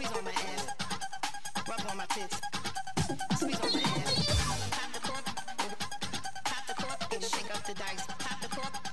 Squeeze on my ass. Rub on my tits. Squeeze on my ass. Pop the cork. Pop the cork. Shake up the dice. Pop the cork.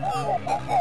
Oh,